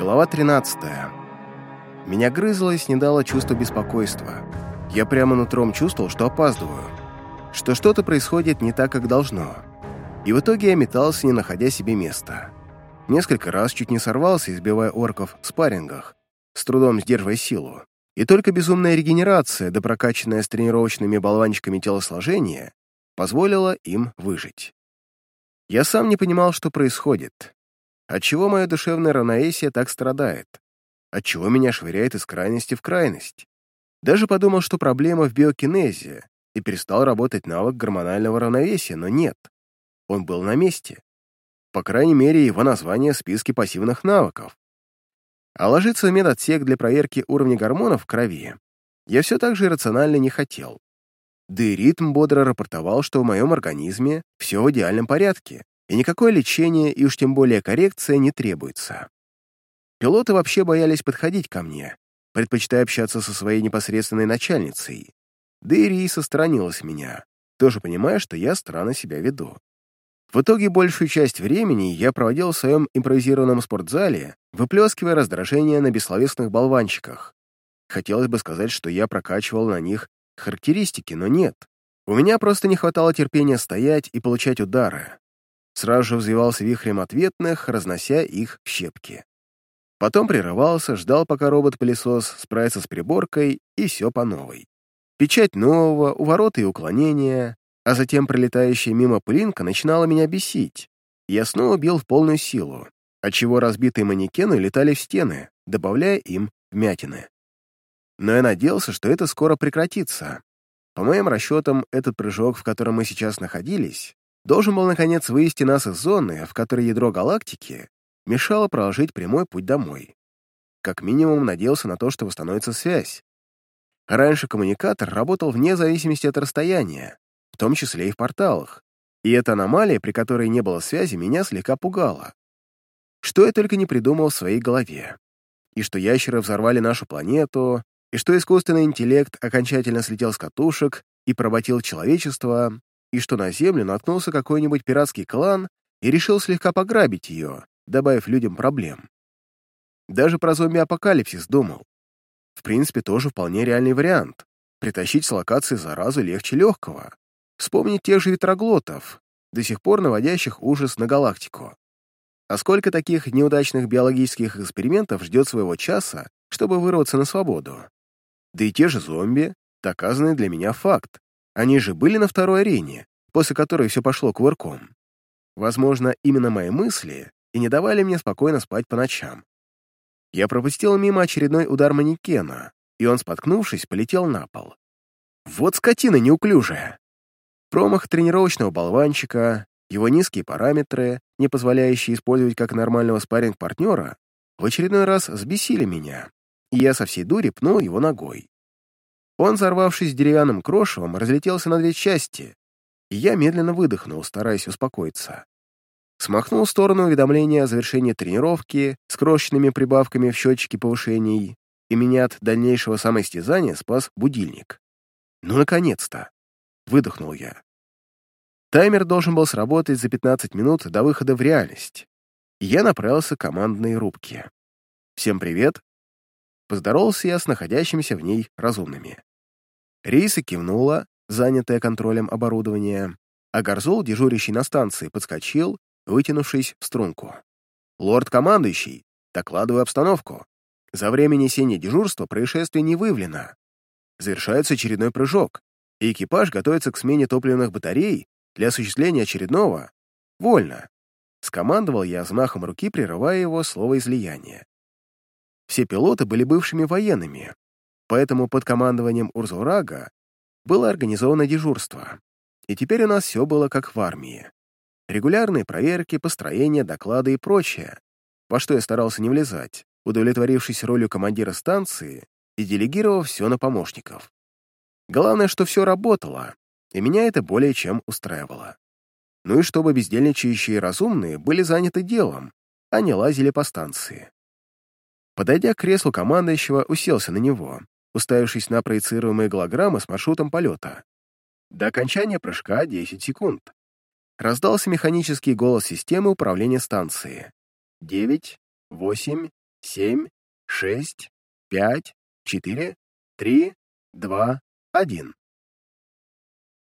Глава 13. Меня грызло и снедало чувство беспокойства. Я прямо нутром чувствовал, что опаздываю, что что-то происходит не так, как должно. И в итоге я метался, не находя себе места. Несколько раз чуть не сорвался, избивая орков в спаррингах, с трудом сдерживая силу. И только безумная регенерация, да прокачанная с тренировочными болванчиками телосложения, позволила им выжить. Я сам не понимал, что происходит. Отчего мое душевное равновесие так страдает? Отчего меня швыряет из крайности в крайность? Даже подумал, что проблема в биокинезе, и перестал работать навык гормонального равновесия, но нет. Он был на месте. По крайней мере, его название в списке пассивных навыков. А ложиться в медотсек для проверки уровня гормонов в крови я все так же иррационально не хотел. Да и ритм бодро рапортовал, что в моем организме все в идеальном порядке, и никакое лечение и уж тем более коррекция не требуется. Пилоты вообще боялись подходить ко мне, предпочитая общаться со своей непосредственной начальницей. Да и Риса сторонилась меня, тоже понимая, что я странно себя веду. В итоге большую часть времени я проводил в своем импровизированном спортзале, выплескивая раздражение на бессловесных болванчиках. Хотелось бы сказать, что я прокачивал на них характеристики, но нет. У меня просто не хватало терпения стоять и получать удары. Сразу же взвивался вихрем ответных, разнося их в щепки. Потом прерывался, ждал, пока робот-пылесос справится с приборкой, и все по новой. Печать нового, увороты и уклонения, а затем пролетающая мимо пылинка начинала меня бесить. Я снова бил в полную силу, отчего разбитые манекены летали в стены, добавляя им вмятины. Но я надеялся, что это скоро прекратится. По моим расчетам, этот прыжок, в котором мы сейчас находились, должен был, наконец, вывести нас из зоны, в которой ядро галактики мешало проложить прямой путь домой. Как минимум, надеялся на то, что восстановится связь. Раньше коммуникатор работал вне зависимости от расстояния, в том числе и в порталах. И эта аномалия, при которой не было связи, меня слегка пугала. Что я только не придумал в своей голове. И что ящеры взорвали нашу планету, и что искусственный интеллект окончательно слетел с катушек и поработил человечество, и что на Землю наткнулся какой-нибудь пиратский клан и решил слегка пограбить ее, добавив людям проблем. Даже про зомби-апокалипсис думал. В принципе, тоже вполне реальный вариант. Притащить с локации заразу легче легкого. Вспомнить тех же ветроглотов, до сих пор наводящих ужас на галактику. А сколько таких неудачных биологических экспериментов ждет своего часа, чтобы вырваться на свободу? Да и те же зомби — доказанный для меня факт. Они же были на второй арене, после которой все пошло кувырком. Возможно, именно мои мысли и не давали мне спокойно спать по ночам. Я пропустил мимо очередной удар манекена, и он, споткнувшись, полетел на пол. Вот скотина неуклюжая. Промах тренировочного болванчика, его низкие параметры, не позволяющие использовать как нормального спарринг-партнера, в очередной раз взбесили меня, и я со всей дури пнул его ногой. Он, взорвавшись деревянным крошевом, разлетелся на две части, и я медленно выдохнул, стараясь успокоиться. Смахнул в сторону уведомления о завершении тренировки с крошечными прибавками в счетчике повышений, и меня от дальнейшего самоистязания спас будильник. Ну, наконец-то! Выдохнул я. Таймер должен был сработать за 15 минут до выхода в реальность. И я направился к командной рубке. «Всем привет!» Поздоровался я с находящимися в ней разумными. Риса кивнула, занятая контролем оборудования, а Горзол, дежурящий на станции, подскочил, вытянувшись в струнку. «Лорд-командующий, докладываю обстановку. За время несения дежурства происшествие не выявлено. Завершается очередной прыжок и экипаж готовится к смене топливных батарей для осуществления очередного «Вольно!» Скомандовал я взмахом руки, прерывая его слово излияния. Все пилоты были бывшими военными, поэтому под командованием Урзурага было организовано дежурство. И теперь у нас все было как в армии. Регулярные проверки, построения, доклады и прочее, во что я старался не влезать, удовлетворившись ролью командира станции и делегировав все на помощников. Главное, что все работало, и меня это более чем устраивало. Ну и чтобы бездельничающие разумные были заняты делом, а не лазили по станции. Подойдя к креслу командующего, уселся на него, уставившись на проецируемые голограммы с маршрутом полета. До окончания прыжка 10 секунд. Раздался механический голос системы управления станции. 9, 8, семь, шесть, пять, четыре, три, два, один.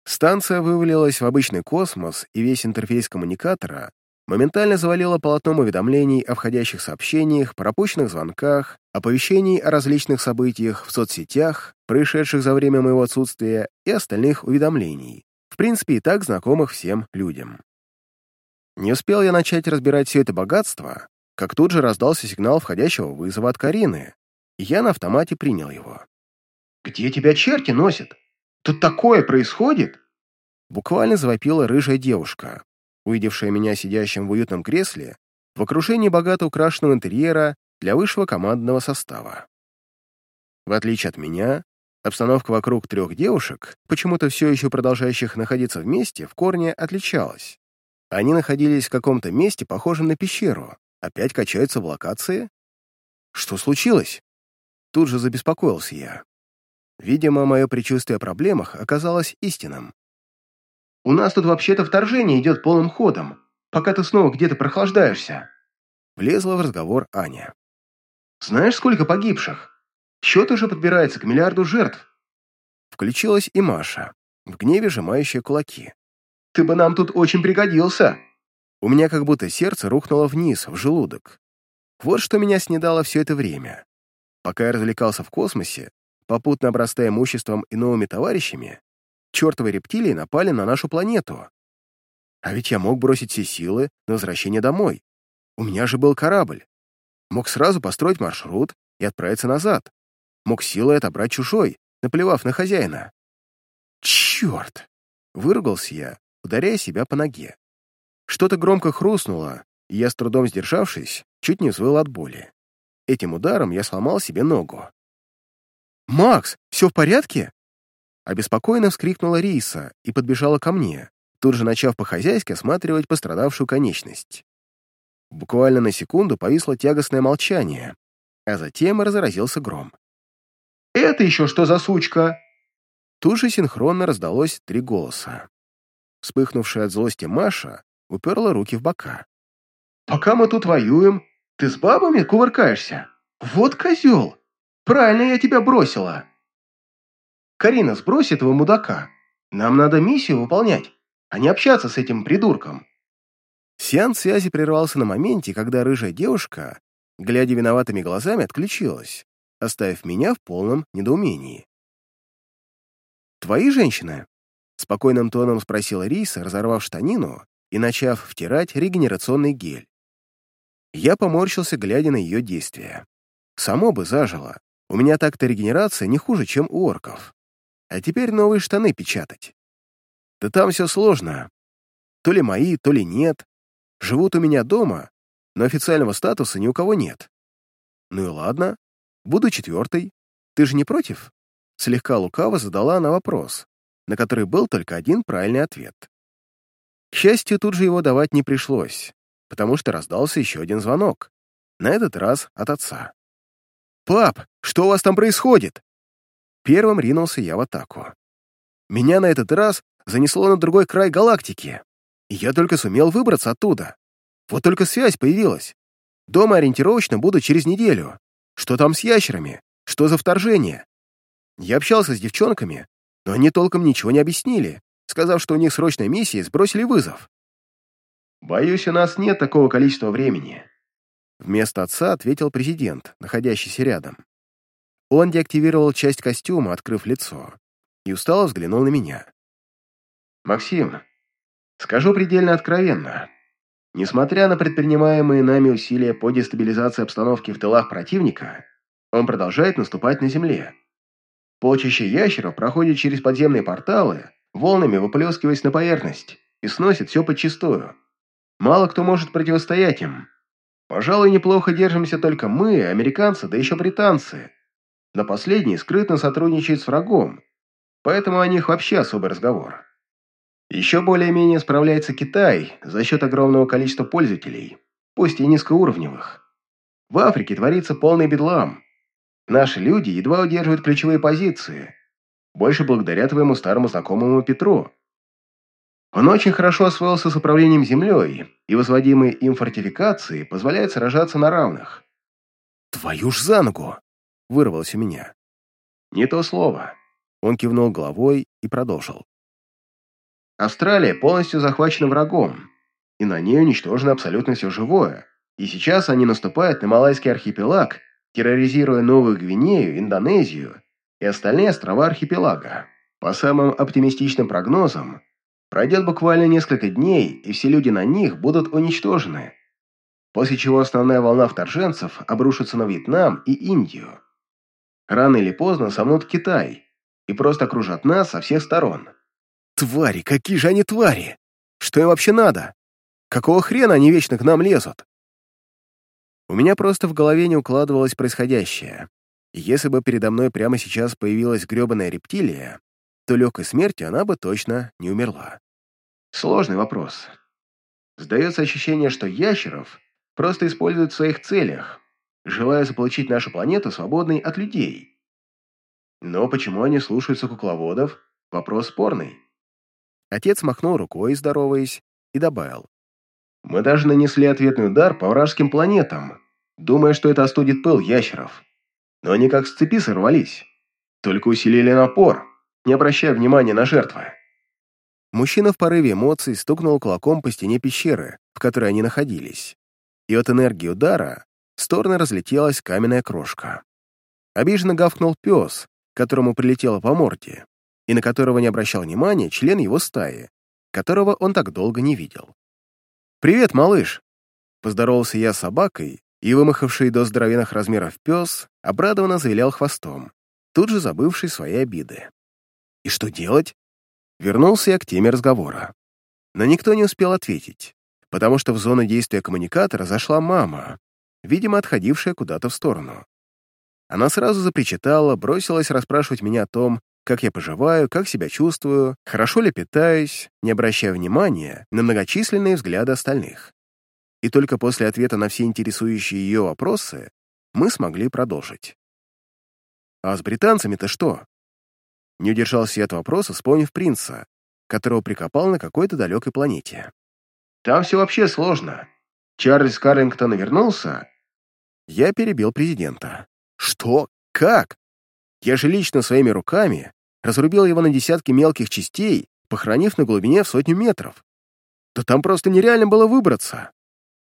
Станция вывалилась в обычный космос, и весь интерфейс коммуникатора моментально завалило полотном уведомлений о входящих сообщениях, пропущенных звонках, оповещений о различных событиях в соцсетях, происшедших за время моего отсутствия, и остальных уведомлений, в принципе, и так знакомых всем людям. Не успел я начать разбирать все это богатство, как тут же раздался сигнал входящего вызова от Карины, и я на автомате принял его. «Где тебя черти носят? Тут такое происходит?» Буквально завопила рыжая девушка, увидевшая меня сидящим в уютном кресле в окружении богато украшенного интерьера для высшего командного состава. В отличие от меня, обстановка вокруг трех девушек, почему-то все еще продолжающих находиться вместе, в корне отличалась. Они находились в каком-то месте, похожем на пещеру. Опять качаются в локации? Что случилось? Тут же забеспокоился я. Видимо, мое предчувствие о проблемах оказалось истинным. «У нас тут вообще-то вторжение идет полным ходом, пока ты снова где-то прохлаждаешься». Влезла в разговор Аня. «Знаешь, сколько погибших? Счет уже подбирается к миллиарду жертв». Включилась и Маша, в гневе сжимающая кулаки. «Ты бы нам тут очень пригодился». У меня как будто сердце рухнуло вниз, в желудок. Вот что меня снедало все это время. Пока я развлекался в космосе, попутно обрастая имуществом и новыми товарищами, чертовы рептилии напали на нашу планету. А ведь я мог бросить все силы на возвращение домой. У меня же был корабль. Мог сразу построить маршрут и отправиться назад. Мог силой отобрать чужой, наплевав на хозяина. Черт! Выругался я, ударяя себя по ноге. Что-то громко хрустнуло, и я, с трудом сдержавшись, чуть не взвыл от боли. Этим ударом я сломал себе ногу. «Макс, все в порядке?» Обеспокоенно вскрикнула Риса и подбежала ко мне, тут же начав по-хозяйски осматривать пострадавшую конечность. Буквально на секунду повисло тягостное молчание, а затем разразился гром. «Это еще что за сучка?» Тут же синхронно раздалось три голоса. Вспыхнувшая от злости Маша уперла руки в бока. «Пока мы тут воюем, ты с бабами кувыркаешься? Вот козел! Правильно я тебя бросила!» «Карина, сбрось этого мудака. Нам надо миссию выполнять, а не общаться с этим придурком». Сеанс связи прервался на моменте, когда рыжая девушка, глядя виноватыми глазами, отключилась, оставив меня в полном недоумении. «Твои женщины?» — спокойным тоном спросила Риса, разорвав штанину и начав втирать регенерационный гель. Я поморщился, глядя на ее действия. Само бы зажило. У меня так-то регенерация не хуже, чем у орков. А теперь новые штаны печатать. Да там все сложно. То ли мои, то ли нет. Живут у меня дома, но официального статуса ни у кого нет. Ну и ладно, буду четвертой. Ты же не против? Слегка лукаво задала она вопрос, на который был только один правильный ответ. К счастью, тут же его давать не пришлось, потому что раздался еще один звонок, на этот раз от отца. «Пап, что у вас там происходит?» Первым ринулся я в атаку. Меня на этот раз занесло на другой край галактики, и я только сумел выбраться оттуда. Вот только связь появилась. Дома ориентировочно буду через неделю. Что там с ящерами? Что за вторжение? Я общался с девчонками, но они толком ничего не объяснили, сказав, что у них срочная миссия, сбросили вызов. «Боюсь, у нас нет такого количества времени», Вместо отца ответил президент, находящийся рядом. Он деактивировал часть костюма, открыв лицо, и устало взглянул на меня. «Максим, скажу предельно откровенно. Несмотря на предпринимаемые нами усилия по дестабилизации обстановки в тылах противника, он продолжает наступать на земле. Полчище ящеров проходит через подземные порталы, волнами выплескиваясь на поверхность, и сносит все подчистую. Мало кто может противостоять им. Пожалуй, неплохо держимся только мы, американцы, да еще британцы. Но последние скрытно сотрудничают с врагом, поэтому о них вообще особый разговор. Еще более-менее справляется Китай за счет огромного количества пользователей, пусть и низкоуровневых. В Африке творится полный бедлам. Наши люди едва удерживают ключевые позиции, больше благодаря твоему старому знакомому Петру. Он очень хорошо освоился с управлением землей, и возводимые им фортификации позволяют сражаться на равных. «Твою ж за ногу!» — вырвалось у меня. «Не то слово». Он кивнул головой и продолжил. Австралия полностью захвачена врагом, и на ней уничтожено абсолютно все живое. И сейчас они наступают на Малайский архипелаг, терроризируя Новую Гвинею, Индонезию и остальные острова архипелага. По самым оптимистичным прогнозам, пройдет буквально несколько дней, и все люди на них будут уничтожены. После чего основная волна вторженцев обрушится на Вьетнам и Индию. Рано или поздно сомнут Китай и просто окружат нас со всех сторон. Твари, какие же они твари! Что им вообще надо? Какого хрена они вечно к нам лезут? У меня просто в голове не укладывалось происходящее. Если бы передо мной прямо сейчас появилась грёбаная рептилия, то легкой смертью она бы точно не умерла. Сложный вопрос. Сдается ощущение, что ящеров просто используют в своих целях, желая заполучить нашу планету свободной от людей. Но почему они слушаются кукловодов? Вопрос спорный. Отец махнул рукой, здороваясь, и добавил. «Мы даже нанесли ответный удар по вражеским планетам, думая, что это остудит пыл ящеров. Но они как с цепи сорвались. Только усилили напор, не обращая внимания на жертвы». Мужчина в порыве эмоций стукнул кулаком по стене пещеры, в которой они находились. И от энергии удара в стороны разлетелась каменная крошка. Обиженно гавкнул пес, которому прилетело по морде, и на которого не обращал внимания член его стаи, которого он так долго не видел. «Привет, малыш!» Поздоровался я с собакой, и вымахавший до здоровенных размеров пес обрадованно завилял хвостом, тут же забывший свои обиды. «И что делать?» Вернулся я к теме разговора. Но никто не успел ответить, потому что в зону действия коммуникатора зашла мама, видимо, отходившая куда-то в сторону. Она сразу запричитала, бросилась расспрашивать меня о том, как я поживаю, как себя чувствую, хорошо ли питаюсь, не обращая внимания на многочисленные взгляды остальных. И только после ответа на все интересующие ее вопросы мы смогли продолжить. «А с британцами-то что?» Не удержался я от вопроса, вспомнив принца, которого прикопал на какой-то далекой планете. «Там все вообще сложно. Чарльз Каррингтон вернулся?» Я перебил президента. «Что? Как? Я же лично своими руками разрубил его на десятки мелких частей, похоронив на глубине в сотню метров. Да там просто нереально было выбраться.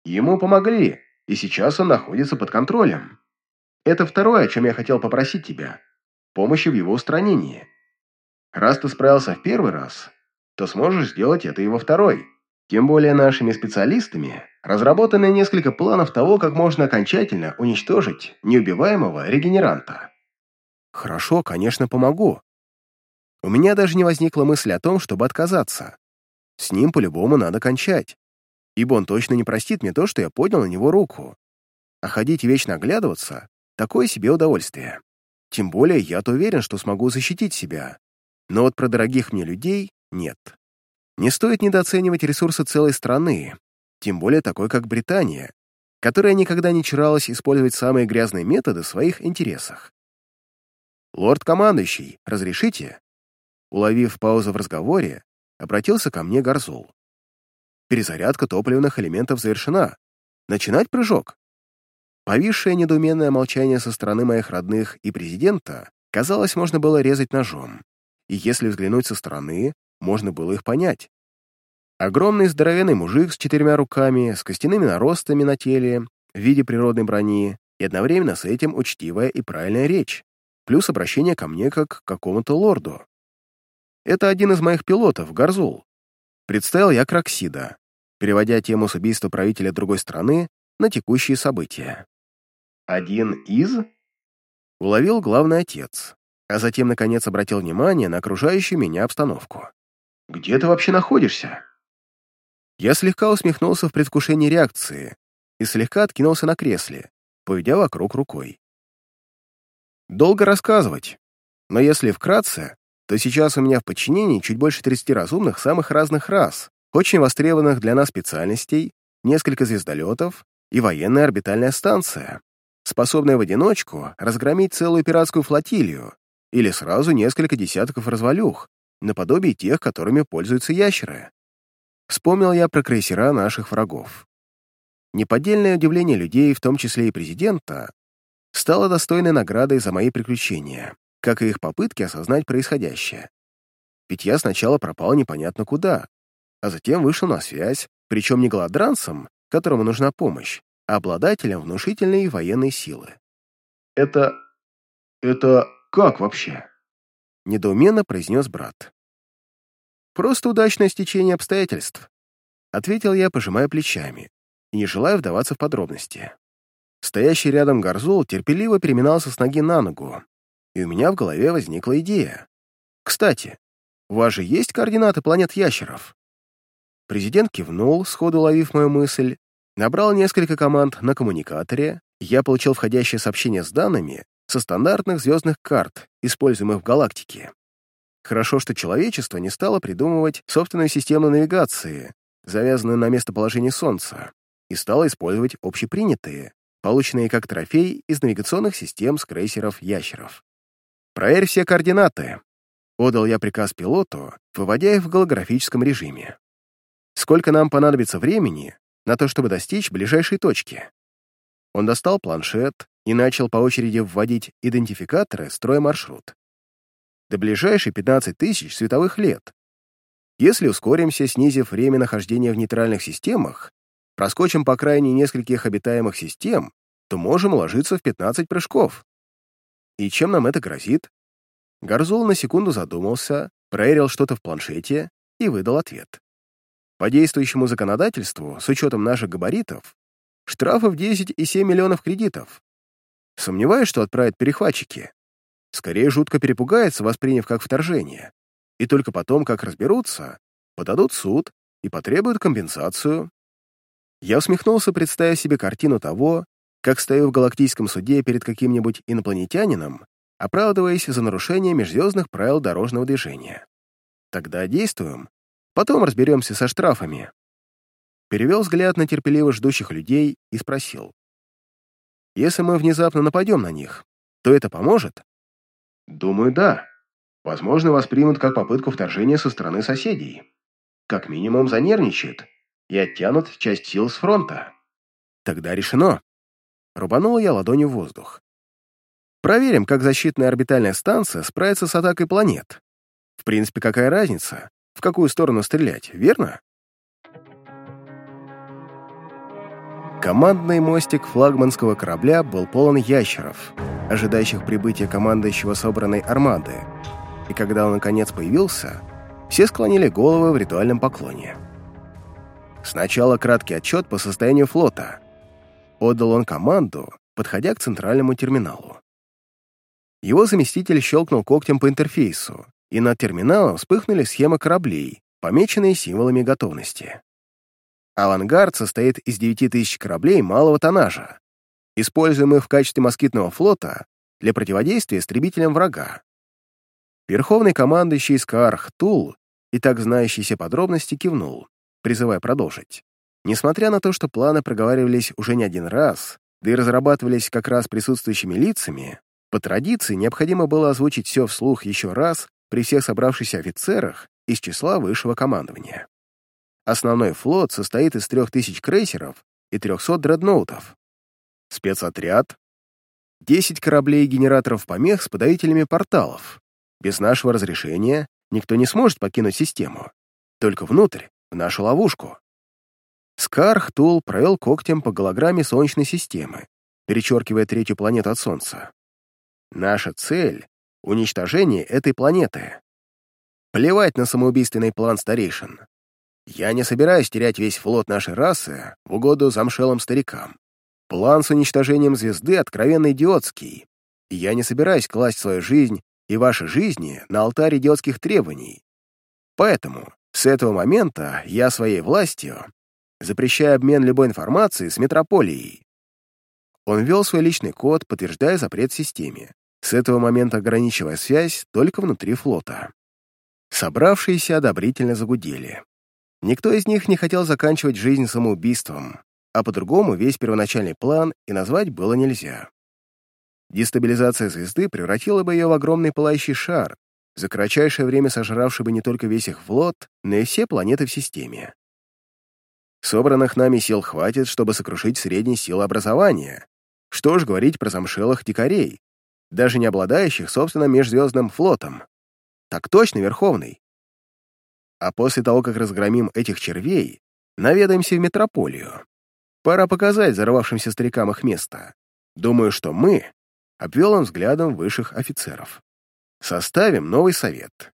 Ему помогли, и сейчас он находится под контролем. Это второе, о чем я хотел попросить тебя. Помощи в его устранении. Раз ты справился в первый раз, то сможешь сделать это и во второй. Тем более нашими специалистами разработаны несколько планов того, как можно окончательно уничтожить неубиваемого регенеранта. Хорошо, конечно, помогу. У меня даже не возникла мысль о том, чтобы отказаться. С ним по-любому надо кончать, ибо он точно не простит мне то, что я поднял на него руку. А ходить и вечно оглядываться — такое себе удовольствие. Тем более я-то уверен, что смогу защитить себя. Но вот про дорогих мне людей нет. Не стоит недооценивать ресурсы целой страны, тем более такой, как Британия, которая никогда не чуралась использовать самые грязные методы в своих интересах. «Лорд-командующий, разрешите?» Уловив паузу в разговоре, обратился ко мне Горзул. Перезарядка топливных элементов завершена. Начинать прыжок. Повисшее недоуменное молчание со стороны моих родных и президента, казалось, можно было резать ножом. И если взглянуть со стороны, можно было их понять. Огромный здоровенный мужик с четырьмя руками, с костяными наростами на теле, в виде природной брони, и одновременно с этим учтивая и правильная речь, плюс обращение ко мне как к какому-то лорду. Это один из моих пилотов, Гарзул. Представил я Краксида, переводя тему с убийства правителя другой страны на текущие события. «Один из?» Уловил главный отец, а затем, наконец, обратил внимание на окружающую меня обстановку. «Где ты вообще находишься?» Я слегка усмехнулся в предвкушении реакции и слегка откинулся на кресле, поведя вокруг рукой. Долго рассказывать, но если вкратце, то сейчас у меня в подчинении чуть больше 30 разумных самых разных рас, очень востребованных для нас специальностей, несколько звездолетов и военная орбитальная станция, способная в одиночку разгромить целую пиратскую флотилию или сразу несколько десятков развалюх, наподобие тех, которыми пользуются ящеры. Вспомнил я про крейсера наших врагов. Неподдельное удивление людей, в том числе и президента, стала достойной наградой за мои приключения, как и их попытки осознать происходящее. Ведь я сначала пропал непонятно куда, а затем вышел на связь, причем не голодранцем, которому нужна помощь, а обладателем внушительной военной силы. «Это... это как вообще?» — недоуменно произнес брат. «Просто удачное стечение обстоятельств», — ответил я, пожимая плечами, и не желая вдаваться в подробности. Стоящий рядом Горзул терпеливо переминался с ноги на ногу, и у меня в голове возникла идея. «Кстати, у вас же есть координаты планет ящеров?» Президент кивнул, сходу ловив мою мысль, набрал несколько команд на коммуникаторе, я получил входящее сообщение с данными со стандартных звездных карт, используемых в галактике. Хорошо, что человечество не стало придумывать собственную систему навигации, завязанную на местоположение Солнца, и стало использовать общепринятые, полученные как трофей из навигационных систем с крейсеров-ящеров. «Проверь все координаты», — отдал я приказ пилоту, выводя их в голографическом режиме. «Сколько нам понадобится времени на то, чтобы достичь ближайшей точки?» Он достал планшет и начал по очереди вводить идентификаторы, строя маршрут. До ближайшей 15 тысяч световых лет. Если ускоримся, снизив время нахождения в нейтральных системах, проскочим по крайне нескольких обитаемых систем, то можем уложиться в 15 прыжков. И чем нам это грозит? Горзул на секунду задумался, проверил что-то в планшете и выдал ответ. По действующему законодательству, с учетом наших габаритов, Штрафов 10,7 миллионов кредитов. Сомневаюсь, что отправят перехватчики. Скорее, жутко перепугается, восприняв как вторжение. И только потом, как разберутся, подадут суд и потребуют компенсацию. Я усмехнулся, представив себе картину того, как стою в галактическом суде перед каким-нибудь инопланетянином, оправдываясь за нарушение межзвездных правил дорожного движения. Тогда действуем, потом разберемся со штрафами перевел взгляд на терпеливо ждущих людей и спросил. «Если мы внезапно нападем на них, то это поможет?» «Думаю, да. Возможно, воспримут как попытку вторжения со стороны соседей. Как минимум занервничают и оттянут часть сил с фронта». «Тогда решено». Рубанул я ладонью в воздух. «Проверим, как защитная орбитальная станция справится с атакой планет. В принципе, какая разница, в какую сторону стрелять, верно?» Командный мостик флагманского корабля был полон ящеров, ожидающих прибытия командующего собранной армады, и когда он наконец появился, все склонили головы в ритуальном поклоне. Сначала краткий отчет по состоянию флота. Отдал он команду, подходя к центральному терминалу. Его заместитель щелкнул когтем по интерфейсу, и над терминалом вспыхнули схемы кораблей, помеченные символами готовности. Авангард состоит из 9000 кораблей малого тоннажа, используемых в качестве москитного флота для противодействия истребителям врага. Верховный командующий Скаарх Тул и так знающийся подробности кивнул, призывая продолжить. Несмотря на то, что планы проговаривались уже не один раз, да и разрабатывались как раз присутствующими лицами, по традиции необходимо было озвучить все вслух еще раз при всех собравшихся офицерах из числа высшего командования. Основной флот состоит из 3000 крейсеров и 300 дредноутов. Спецотряд — 10 кораблей и генераторов помех с подавителями порталов. Без нашего разрешения никто не сможет покинуть систему. Только внутрь, в нашу ловушку. Скарх Тул провел когтем по голограмме Солнечной системы, перечеркивая третью планету от Солнца. Наша цель — уничтожение этой планеты. Плевать на самоубийственный план старейшин. Я не собираюсь терять весь флот нашей расы в угоду замшелым старикам. План с уничтожением звезды откровенно идиотский, и я не собираюсь класть свою жизнь и ваши жизни на алтарь идиотских требований. Поэтому с этого момента я своей властью запрещаю обмен любой информацией с метрополией. Он ввел свой личный код, подтверждая запрет системе, с этого момента ограничивая связь только внутри флота. Собравшиеся одобрительно загудели. Никто из них не хотел заканчивать жизнь самоубийством, а по-другому весь первоначальный план и назвать было нельзя. Дестабилизация звезды превратила бы ее в огромный пылающий шар, за кратчайшее время сожравший бы не только весь их флот, но и все планеты в системе. Собранных нами сил хватит, чтобы сокрушить средние силы образования, Что ж говорить про замшелых дикарей, даже не обладающих собственным межзвездным флотом. Так точно, Верховный. А после того, как разгромим этих червей, наведаемся в метрополию. Пора показать взорвавшимся старикам их место. Думаю, что мы, обвел он взглядом высших офицеров, составим новый совет.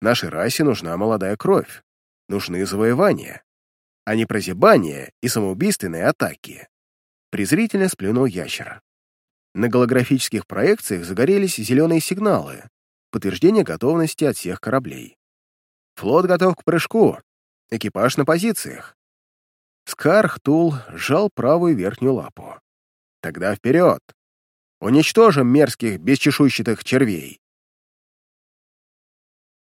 Нашей расе нужна молодая кровь, нужны завоевания, а не прозябания и самоубийственные атаки. Презрительно сплюнул ящер. На голографических проекциях загорелись зеленые сигналы, подтверждение готовности от всех кораблей. Флот готов к прыжку. Экипаж на позициях. Скархтул сжал правую верхнюю лапу. Тогда вперед! Уничтожим мерзких, бесчешуйчатых червей!